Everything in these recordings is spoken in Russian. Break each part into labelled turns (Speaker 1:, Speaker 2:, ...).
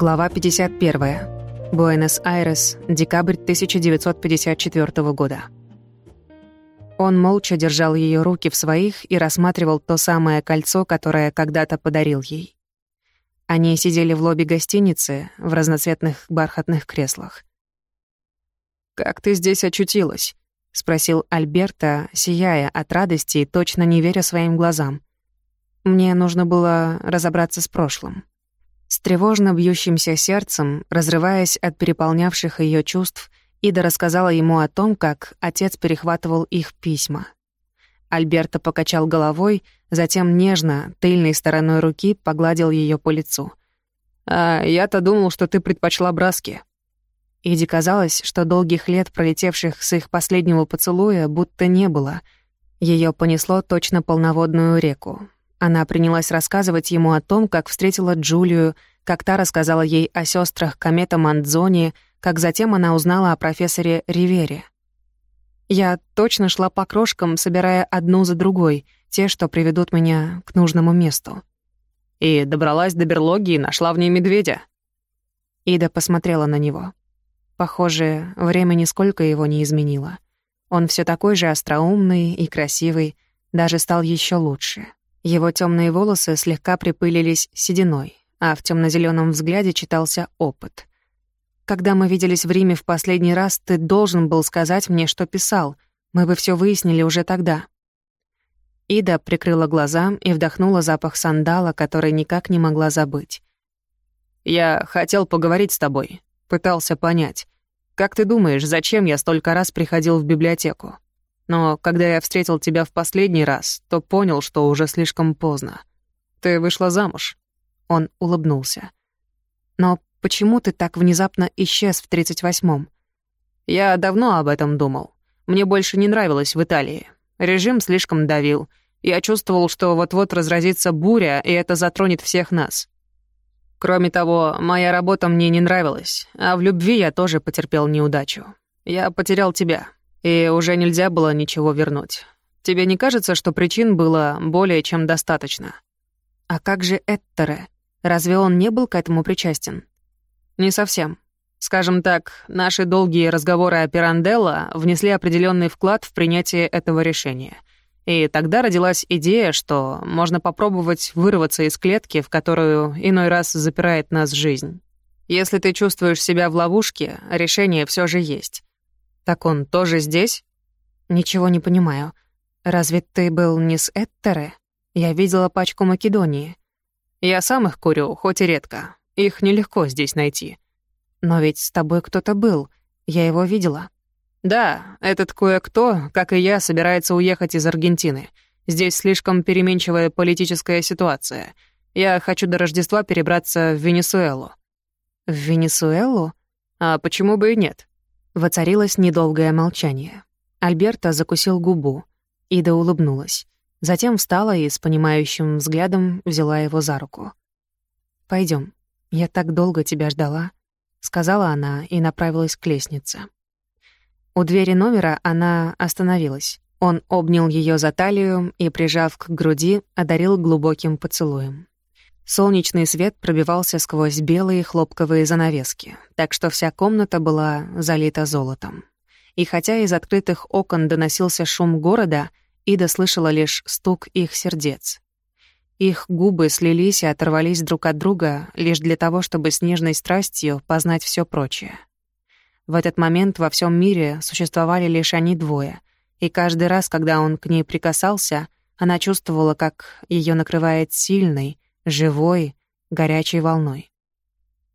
Speaker 1: Глава 51. Буэнос-Айрес, декабрь 1954 года. Он молча держал ее руки в своих и рассматривал то самое кольцо, которое когда-то подарил ей. Они сидели в лобби гостиницы в разноцветных бархатных креслах.
Speaker 2: «Как ты здесь очутилась?» — спросил Альберта, сияя от радости и точно не веря своим глазам.
Speaker 1: «Мне нужно было разобраться с прошлым». С тревожно бьющимся сердцем, разрываясь от переполнявших ее чувств, Ида рассказала ему о том, как отец перехватывал их письма. Альберто покачал головой, затем нежно, тыльной стороной руки погладил ее по лицу.
Speaker 2: «А я-то думал, что ты предпочла браски».
Speaker 1: Иде казалось, что долгих лет, пролетевших с их последнего поцелуя, будто не было. Ее понесло точно полноводную реку. Она принялась рассказывать ему о том, как встретила Джулию, как та рассказала ей о сестрах Комета Мандзони, как затем она узнала о профессоре Ривере. Я точно шла по крошкам, собирая одну за другой, те, что приведут меня к нужному месту.
Speaker 2: И добралась до берлоги и нашла в ней медведя.
Speaker 1: Ида посмотрела на него. Похоже, время нисколько его не изменило. Он все такой же остроумный и красивый, даже стал еще лучше. Его темные волосы слегка припылились сединой, а в темно зеленом взгляде читался опыт. «Когда мы виделись в Риме в последний раз, ты должен был сказать мне, что писал. Мы бы все выяснили уже тогда». Ида прикрыла глаза и вдохнула запах сандала, который никак не могла забыть.
Speaker 2: «Я хотел поговорить с тобой. Пытался понять. Как ты думаешь, зачем я столько раз приходил в библиотеку?» Но когда я встретил тебя в последний раз, то понял, что уже слишком поздно. Ты вышла замуж».
Speaker 1: Он улыбнулся. «Но почему ты так внезапно исчез в 38-м?»
Speaker 2: «Я давно об этом думал. Мне больше не нравилось в Италии. Режим слишком давил. Я чувствовал, что вот-вот разразится буря, и это затронет всех нас. Кроме того, моя работа мне не нравилась, а в любви я тоже потерпел неудачу. Я потерял тебя, и уже нельзя было ничего вернуть. Тебе не кажется, что причин было более чем достаточно?
Speaker 1: А как же Эттере? Разве он не был к этому причастен?
Speaker 2: Не совсем. Скажем так, наши долгие разговоры о Пиранделло внесли определенный вклад в принятие этого решения. И тогда родилась идея, что можно попробовать вырваться из клетки, в которую иной раз запирает нас жизнь. Если ты чувствуешь себя в ловушке, решение все же есть. «Так он тоже здесь?»
Speaker 1: «Ничего не понимаю. Разве ты был не с Эттере? Я видела пачку Македонии».
Speaker 2: «Я сам их курю, хоть и редко. Их нелегко здесь найти».
Speaker 1: «Но ведь с тобой кто-то был. Я его видела».
Speaker 2: «Да, этот кое-кто, как и я, собирается уехать из Аргентины. Здесь слишком переменчивая политическая ситуация. Я хочу до Рождества перебраться в Венесуэлу».
Speaker 1: «В Венесуэлу?
Speaker 2: А почему бы и нет?
Speaker 1: Воцарилось недолгое молчание. Альберта закусил губу. Ида улыбнулась. Затем встала и с понимающим взглядом взяла его за руку. Пойдем. Я так долго тебя ждала», — сказала она и направилась к лестнице. У двери номера она остановилась. Он обнял ее за талию и, прижав к груди, одарил глубоким поцелуем. Солнечный свет пробивался сквозь белые хлопковые занавески, так что вся комната была залита золотом. И хотя из открытых окон доносился шум города, Ида слышала лишь стук их сердец. Их губы слились и оторвались друг от друга лишь для того, чтобы с нежной страстью познать все прочее. В этот момент во всем мире существовали лишь они двое, и каждый раз, когда он к ней прикасался, она чувствовала, как ее накрывает сильный, живой, горячей волной.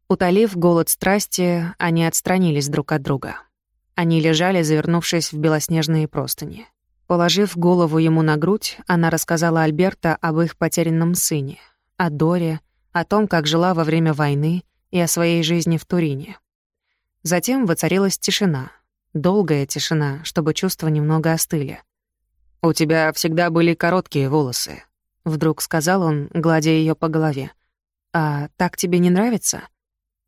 Speaker 1: Утолив голод страсти, они отстранились друг от друга. Они лежали, завернувшись в белоснежные простыни. Положив голову ему на грудь, она рассказала Альберта об их потерянном сыне, о Доре, о том, как жила во время войны и о своей жизни в Турине. Затем воцарилась тишина, долгая тишина, чтобы чувства немного остыли.
Speaker 2: «У тебя всегда были короткие волосы»,
Speaker 1: Вдруг сказал он, гладя ее по голове. «А так тебе не нравится?»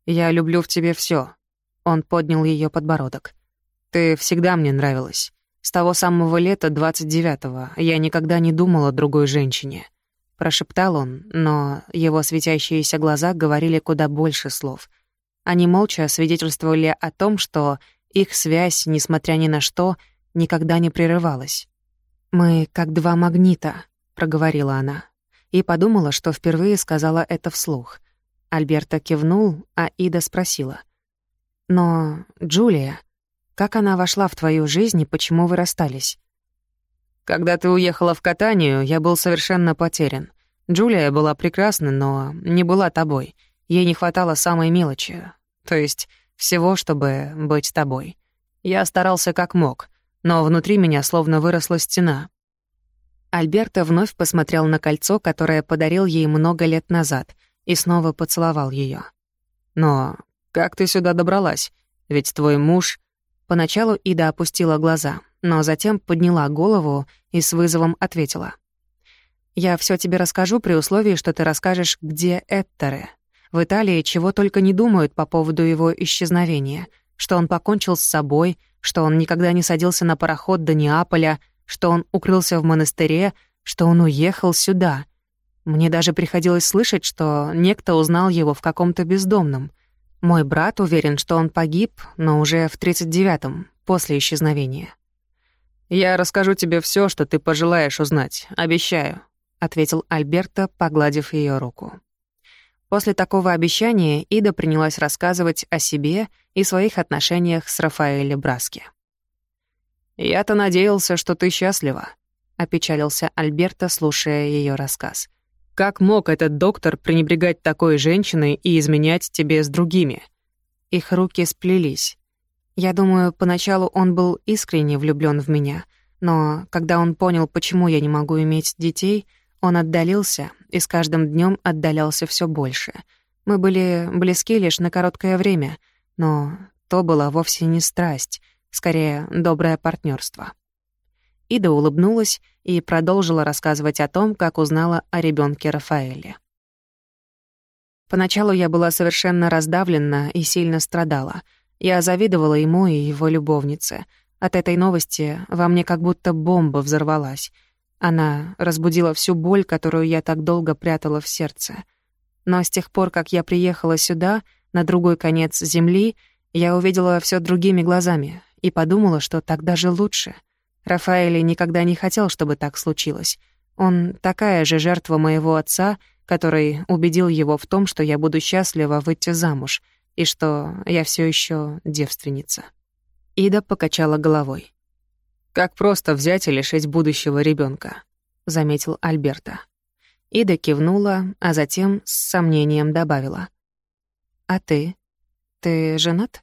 Speaker 2: «Я люблю в тебе все. Он поднял ее подбородок. «Ты всегда мне нравилась. С того самого лета 29-го я никогда не думал о другой женщине.
Speaker 1: прошептал он, но его светящиеся глаза говорили куда больше слов. Они молча свидетельствовали о том, что их связь, несмотря ни на что, никогда не прерывалась. «Мы как два магнита», — проговорила она, и подумала, что впервые сказала это вслух. Альберта кивнул, а Ида спросила. «Но, Джулия, как она вошла в твою жизнь и почему вы расстались?»
Speaker 2: Когда ты уехала в катанию, я был совершенно потерян. Джулия была прекрасна, но не была тобой. Ей не хватало самой мелочи. То есть всего, чтобы быть тобой. Я старался как мог, но внутри меня словно выросла стена.
Speaker 1: Альберто вновь посмотрел на кольцо, которое подарил ей много лет назад, и снова поцеловал ее.
Speaker 2: «Но как ты сюда добралась? Ведь твой муж...»
Speaker 1: Поначалу Ида опустила глаза, но затем подняла голову и с вызовом ответила. «Я все тебе расскажу при условии, что ты расскажешь, где Эттере. В Италии чего только не думают по поводу его исчезновения, что он покончил с собой, что он никогда не садился на пароход до Неаполя, что он укрылся в монастыре, что он уехал сюда. Мне даже приходилось слышать, что некто узнал его в каком-то бездомном. Мой брат уверен, что он погиб, но уже в 39-м, после исчезновения.
Speaker 2: «Я расскажу тебе все, что ты пожелаешь узнать, обещаю», — ответил Альберто, погладив ее руку.
Speaker 1: После такого обещания Ида принялась рассказывать о себе и своих отношениях с Рафаэлем Браски.
Speaker 2: «Я-то надеялся, что ты счастлива», — опечалился Альберто, слушая ее рассказ. «Как мог этот доктор пренебрегать такой женщиной и изменять тебе с другими?»
Speaker 1: Их руки сплелись. Я думаю, поначалу он был искренне влюблён в меня, но когда он понял, почему я не могу иметь детей, он отдалился и с каждым днём отдалялся всё больше. Мы были близки лишь на короткое время, но то была вовсе не страсть, скорее доброе партнерство. Ида улыбнулась и продолжила рассказывать о том, как узнала о ребёнке Рафаэле. Поначалу я была совершенно раздавлена и сильно страдала — я завидовала ему и его любовнице. От этой новости во мне как будто бомба взорвалась. Она разбудила всю боль, которую я так долго прятала в сердце. Но с тех пор, как я приехала сюда, на другой конец земли, я увидела все другими глазами и подумала, что так даже лучше. Рафаэль никогда не хотел, чтобы так случилось. Он такая же жертва моего отца, который убедил его в том, что я буду счастлива выйти замуж — и что я все еще девственница. Ида покачала головой.
Speaker 2: «Как просто взять и лишить будущего ребенка, заметил Альберта.
Speaker 1: Ида кивнула, а затем с сомнением добавила. «А ты? Ты женат?»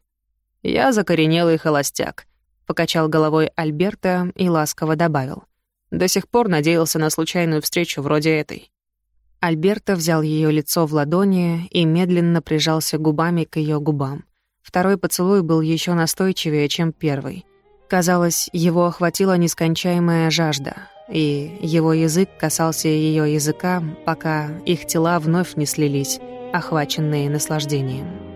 Speaker 2: «Я закоренелый холостяк», — покачал головой Альберта и ласково добавил. «До сих пор надеялся на случайную встречу вроде этой».
Speaker 1: Альберто взял ее лицо в ладони и медленно прижался губами к ее губам. Второй поцелуй был еще настойчивее, чем первый. Казалось, его охватила нескончаемая жажда, и его язык касался ее языка, пока их тела вновь не слились, охваченные наслаждением.